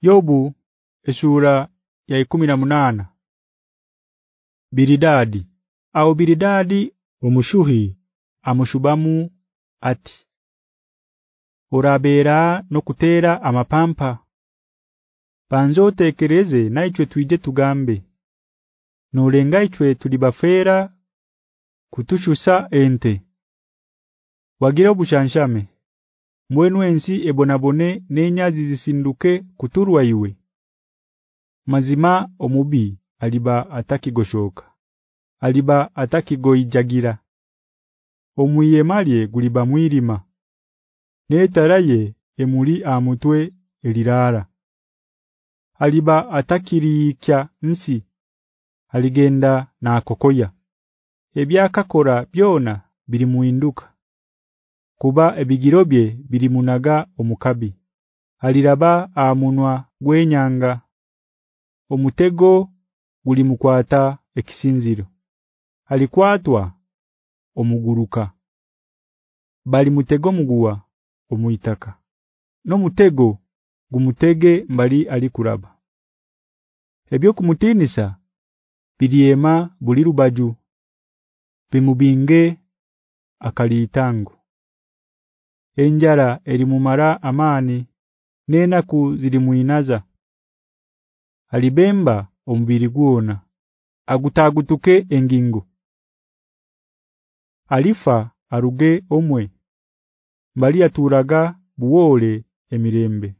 Yobu esura ya 18 Biridadi. Au Biridadi omushuhi amushubamu ati. Urabera no kutera amapampa. Panzo tekereze naichwe tuije tugambe. Nulenga ichwe tulibafera kutushusa ente. Wagira obushanshame Mwenu ensi ebonabone nenyazi zisinduke kuturwa iwe. Mazima omubi aliba atakigoshoka aliba atakigoijagira. Omuyemalie guliba mwirima Netaraye emuli amutwe elirara. Aliba atakirikya nsi aligenda na akokoya. Ebyakakora byona biri muinduka kuba ebigirobye biri munaga omukabi. Aliraba amunwa gwenyanga omutego guli mukwata ekisinziro alikwatwa omuguruka. Bali mutego muguwa omuitaka no mutego gumutege mbali alikuraba ebyo kumutinisa bidiema bulirubaju bimubinge akalitangu enjara elimumara amani nena ku zilimuinaza alibemba omubiri guona agutagutuke engingo. Alifa aruge omwe mbali aturaga buwole emirembe.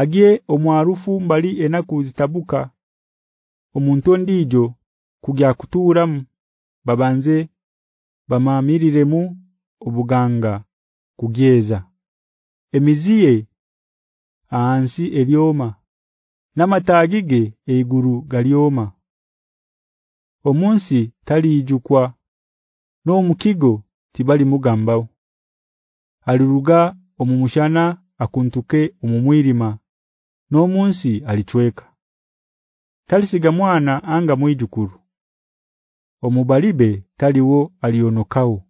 Agie omwarufu mbali enaku zitabuka omuntu ndijo kugya kutura babanze bamaamiriremu obuganga kugyeza. Emiziye ansi elioma namatagige eiguru galioma omunsi talijukwa no mukigo tibali mugambao aliruga omumushana akuntuke omumwirima no munsi alichweka talisiga mwana anga mwijukuru omubalibe taliwo alionokao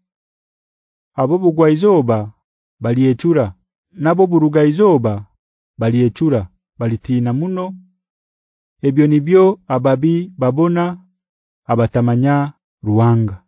abo bugwaizoba baliechura nabo burugaizoba baliechura balitina muno. Ebyo nibyo ababi babona abatamanya ruwanga